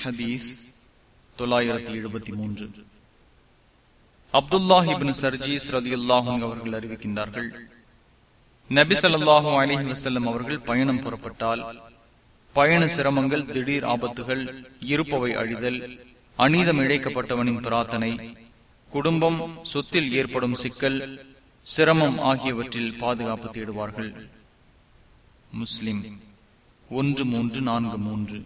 ஹதீஸ் தொள்ளாயிரத்தி எழுபத்தி மூன்று. அப்துல்லாஹிபின் சர்ஜீஸ் ரதி அல்லாஹும் அவர்கள் அறிவிக்கின்றார்கள் நபி சொல்லாஹு அலஹி வசல்லம் அவர்கள் பயணம் புறப்பட்டால் பயண சிரமங்கள் திடீர் ஆபத்துகள் இருப்பவை அழிதல் அநீதம் இழைக்கப்பட்டவனின் பிரார்த்தனை குடும்பம் சொத்தில் ஏற்படும் சிக்கல் சிரமம் ஆகியவற்றில் பாதுகாப்பு தேடுவார்கள். முஸ்லிம் ஒன்று மூன்று நான்கு மூன்று.